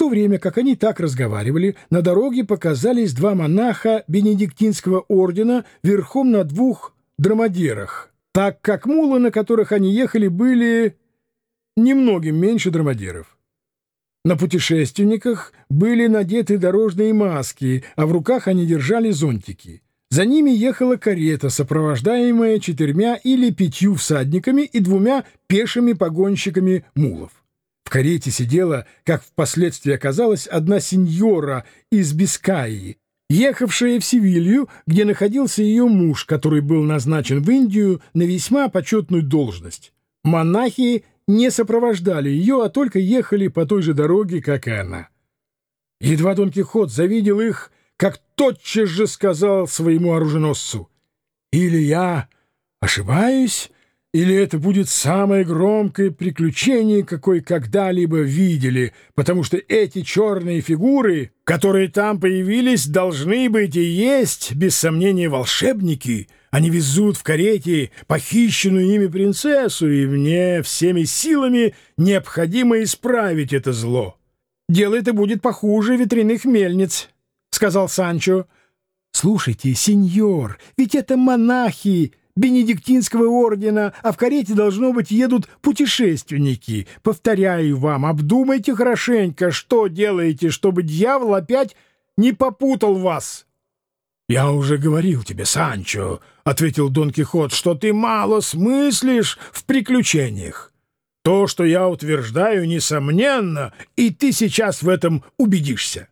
то время, как они так разговаривали, на дороге показались два монаха Бенедиктинского ордена верхом на двух драмадерах, так как мулы, на которых они ехали, были немногим меньше драмадеров. На путешественниках были надеты дорожные маски, а в руках они держали зонтики. За ними ехала карета, сопровождаемая четырьмя или пятью всадниками и двумя пешими погонщиками мулов. В карете сидела, как впоследствии оказалось, одна сеньора из Бискайи, ехавшая в Севилью, где находился ее муж, который был назначен в Индию на весьма почетную должность. Монахи не сопровождали ее, а только ехали по той же дороге, как и она. Едва Дон Кихот завидел их, как тотчас же сказал своему оруженосцу, «Или я ошибаюсь, или это будет самое громкое приключение, какое когда-либо видели, потому что эти черные фигуры, которые там появились, должны быть и есть, без сомнения, волшебники. Они везут в карете похищенную ими принцессу, и мне всеми силами необходимо исправить это зло. Дело это будет похуже ветряных мельниц». — сказал Санчо. «Слушайте, сеньор, ведь это монахи Бенедиктинского ордена, а в карете, должно быть, едут путешественники. Повторяю вам, обдумайте хорошенько, что делаете, чтобы дьявол опять не попутал вас». «Я уже говорил тебе, Санчо», — ответил Дон Кихот, — «что ты мало смыслишь в приключениях. То, что я утверждаю, несомненно, и ты сейчас в этом убедишься».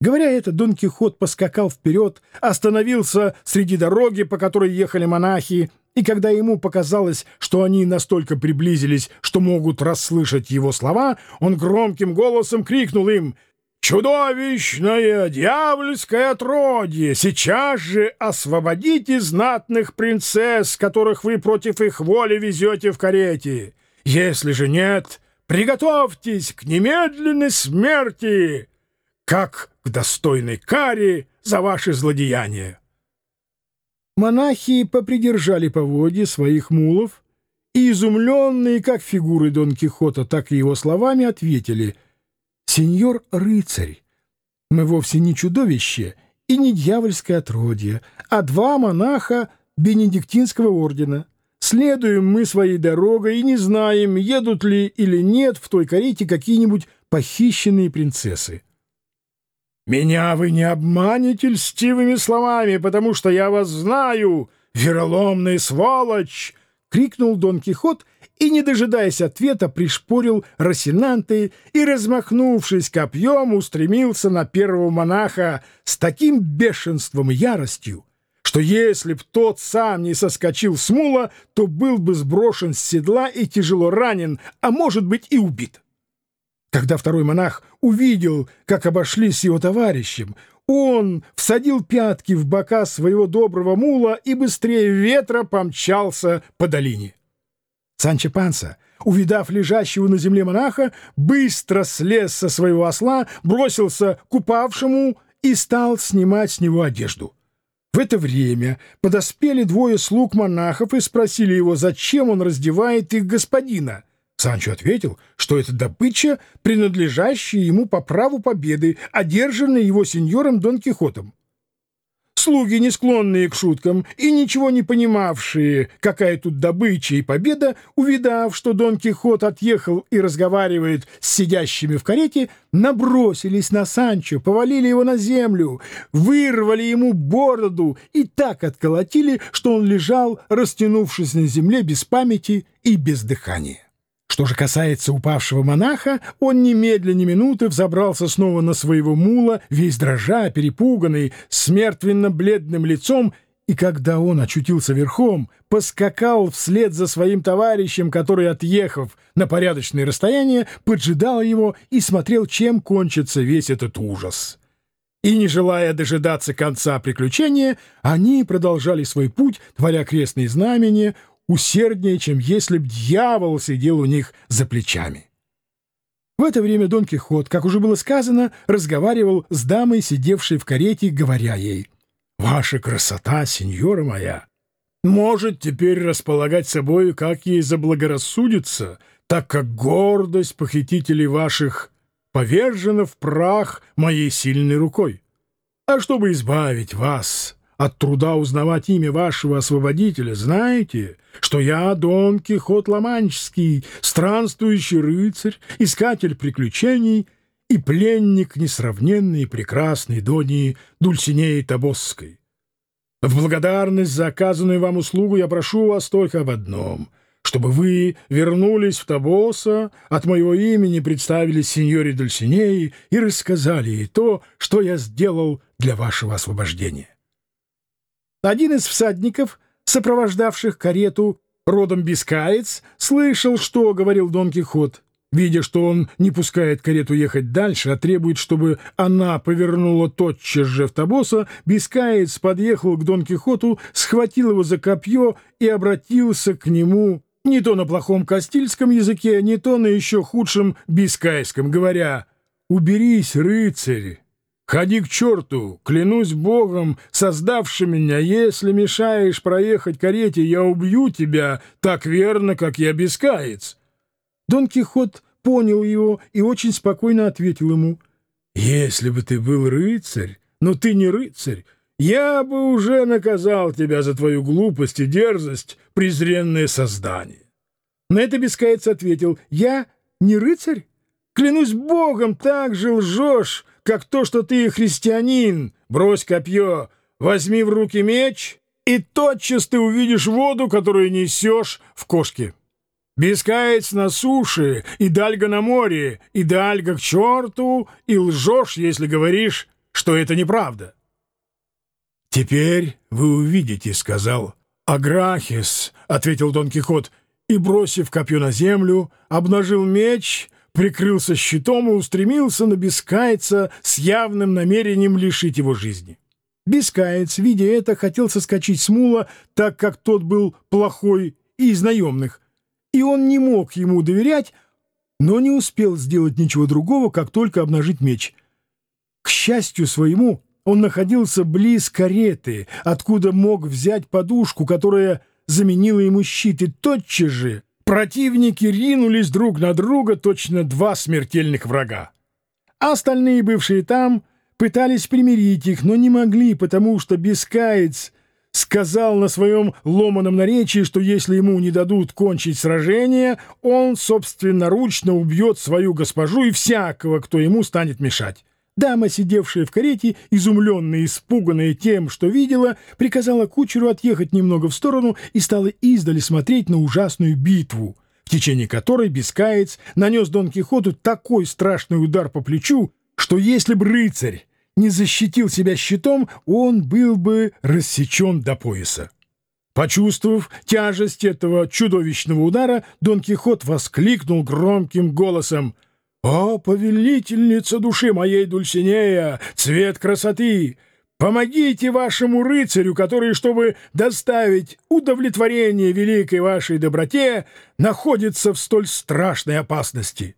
Говоря это, Дон Кихот поскакал вперед, остановился среди дороги, по которой ехали монахи, и когда ему показалось, что они настолько приблизились, что могут расслышать его слова, он громким голосом крикнул им «Чудовищное дьявольское отродье! Сейчас же освободите знатных принцесс, которых вы против их воли везете в карете! Если же нет, приготовьтесь к немедленной смерти!» как достойной каре за ваши злодеяния. Монахи попридержали поводья своих мулов и, изумленные как фигуры Дон Кихота, так и его словами, ответили «Сеньор рыцарь, мы вовсе не чудовище и не дьявольское отродье, а два монаха Бенедиктинского ордена. Следуем мы своей дорогой и не знаем, едут ли или нет в той карете какие-нибудь похищенные принцессы. Меня вы не обманете льстивыми словами, потому что я вас знаю, вероломный сволочь!» — крикнул Дон Кихот и, не дожидаясь ответа, пришпорил Росинанты и, размахнувшись копьем, устремился на первого монаха с таким бешенством и яростью, что если б тот сам не соскочил с мула, то был бы сброшен с седла и тяжело ранен, а может быть и убит. Когда второй монах увидел, как обошлись его товарищем, он всадил пятки в бока своего доброго мула и быстрее ветра помчался по долине. Санчо Панса, увидав лежащего на земле монаха, быстро слез со своего осла, бросился к упавшему и стал снимать с него одежду. В это время подоспели двое слуг монахов и спросили его, зачем он раздевает их господина. Санчо ответил, что это добыча, принадлежащая ему по праву победы, одержанная его сеньором Дон Кихотом. Слуги, не склонные к шуткам и ничего не понимавшие, какая тут добыча и победа, увидав, что Дон Кихот отъехал и разговаривает с сидящими в карете, набросились на Санчо, повалили его на землю, вырвали ему бороду и так отколотили, что он лежал, растянувшись на земле без памяти и без дыхания. Что же касается упавшего монаха, он немедленно минуты взобрался снова на своего мула, весь дрожа, перепуганный, с мертвенно-бледным лицом, и когда он очутился верхом, поскакал вслед за своим товарищем, который, отъехав на порядочное расстояние, поджидал его и смотрел, чем кончится весь этот ужас. И, не желая дожидаться конца приключения, они продолжали свой путь, творя крестные знамения, усерднее, чем если б дьявол сидел у них за плечами. В это время Дон Кихот, как уже было сказано, разговаривал с дамой, сидевшей в карете, говоря ей, «Ваша красота, сеньора моя, может теперь располагать собою, как ей заблагорассудится, так как гордость похитителей ваших повержена в прах моей сильной рукой. А чтобы избавить вас от труда узнавать имя вашего освободителя, знаете, что я Дон Кихот Ламанческий, странствующий рыцарь, искатель приключений и пленник несравненной и прекрасной Дони Дульсинеи Табосской. В благодарность за оказанную вам услугу я прошу вас только об одном — чтобы вы вернулись в Табоса, от моего имени представили сеньоре Дульсинеи и рассказали ей то, что я сделал для вашего освобождения. Один из всадников, сопровождавших карету родом Бискаец, слышал, что говорил Дон Кихот. Видя, что он не пускает карету ехать дальше, а требует, чтобы она повернула тотчас же в Табоса, Бискаец подъехал к Дон Кихоту, схватил его за копье и обратился к нему не то на плохом кастильском языке, не то на еще худшем бискайском, говоря «Уберись, рыцарь!» Ходи к черту! Клянусь Богом, создавшим меня, если мешаешь проехать карете, я убью тебя так верно, как я бескаец. Дон Кихот понял его и очень спокойно ответил ему. Если бы ты был рыцарь, но ты не рыцарь, я бы уже наказал тебя за твою глупость и дерзость, презренное создание. На это бескаец ответил. Я не рыцарь? Клянусь Богом, так же лжешь, как то, что ты христианин. Брось копье, возьми в руки меч, и тотчас ты увидишь воду, которую несешь в кошке. Бескаец на суше, и дальга на море, и дальга к черту, и лжешь, если говоришь, что это неправда. «Теперь вы увидите», — сказал. «Аграхис», — ответил Дон Кихот, и, бросив копье на землю, обнажил меч — прикрылся щитом и устремился на Бескайца с явным намерением лишить его жизни. Бескаец, видя это, хотел соскочить с мула, так как тот был плохой и из наемных, и он не мог ему доверять, но не успел сделать ничего другого, как только обнажить меч. К счастью своему, он находился близ кареты, откуда мог взять подушку, которая заменила ему щит, и тотчас же Противники ринулись друг на друга, точно два смертельных врага. А остальные, бывшие там, пытались примирить их, но не могли, потому что Бескаец сказал на своем ломаном наречии, что если ему не дадут кончить сражение, он собственноручно убьет свою госпожу и всякого, кто ему станет мешать. Дама, сидевшая в карете, изумленная и испуганная тем, что видела, приказала кучеру отъехать немного в сторону и стала издали смотреть на ужасную битву, в течение которой Бескаец нанес Дон Кихоту такой страшный удар по плечу, что если бы рыцарь не защитил себя щитом, он был бы рассечен до пояса. Почувствовав тяжесть этого чудовищного удара, Дон Кихот воскликнул громким голосом — «О, повелительница души моей Дульсинея, цвет красоты! Помогите вашему рыцарю, который, чтобы доставить удовлетворение великой вашей доброте, находится в столь страшной опасности».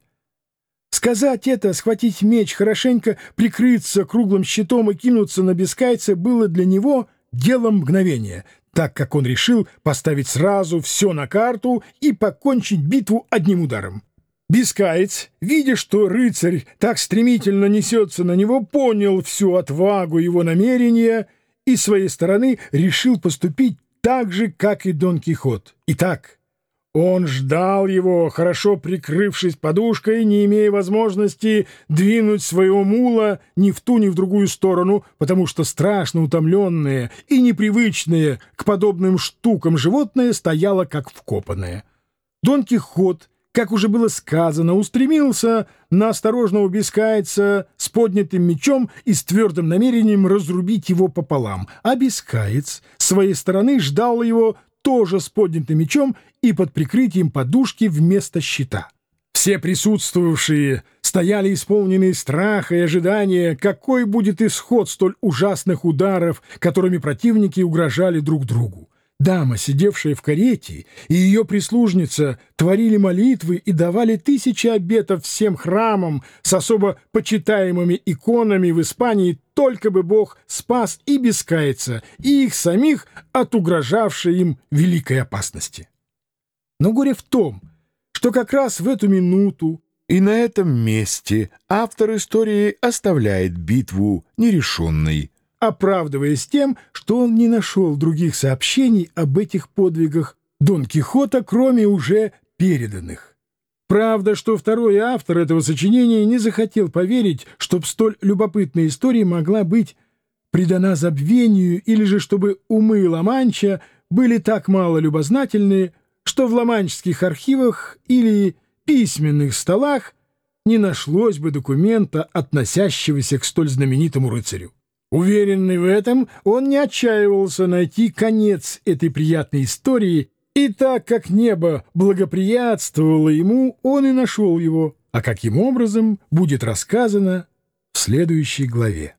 Сказать это, схватить меч, хорошенько прикрыться круглым щитом и кинуться на бескайца было для него делом мгновения, так как он решил поставить сразу все на карту и покончить битву одним ударом. Бискаец, видя, что рыцарь так стремительно несется на него, понял всю отвагу его намерения и своей стороны решил поступить так же, как и Дон Кихот. Итак, он ждал его, хорошо прикрывшись подушкой, не имея возможности двинуть своего мула ни в ту, ни в другую сторону, потому что страшно утомленное и непривычное к подобным штукам животное стояло как вкопанное. Дон Кихот — как уже было сказано, устремился на осторожного бескайца с поднятым мечом и с твердым намерением разрубить его пополам, а бескаец с своей стороны ждал его тоже с поднятым мечом и под прикрытием подушки вместо щита. Все присутствовавшие стояли исполненные страха и ожидания, какой будет исход столь ужасных ударов, которыми противники угрожали друг другу. Дама, сидевшая в карете, и ее прислужница творили молитвы и давали тысячи обетов всем храмам с особо почитаемыми иконами в Испании, только бы Бог спас и бескается, и их самих от угрожавшей им великой опасности. Но горе в том, что как раз в эту минуту И на этом месте автор истории оставляет битву нерешенной, оправдываясь тем, что он не нашел других сообщений об этих подвигах Дон Кихота, кроме уже переданных. Правда, что второй автор этого сочинения не захотел поверить, чтоб столь любопытная история могла быть предана забвению, или же чтобы умы Ла-Манча были так мало любознательны, что в ламанческих архивах или письменных столах не нашлось бы документа, относящегося к столь знаменитому рыцарю. Уверенный в этом, он не отчаивался найти конец этой приятной истории, и так как небо благоприятствовало ему, он и нашел его, а каким образом будет рассказано в следующей главе.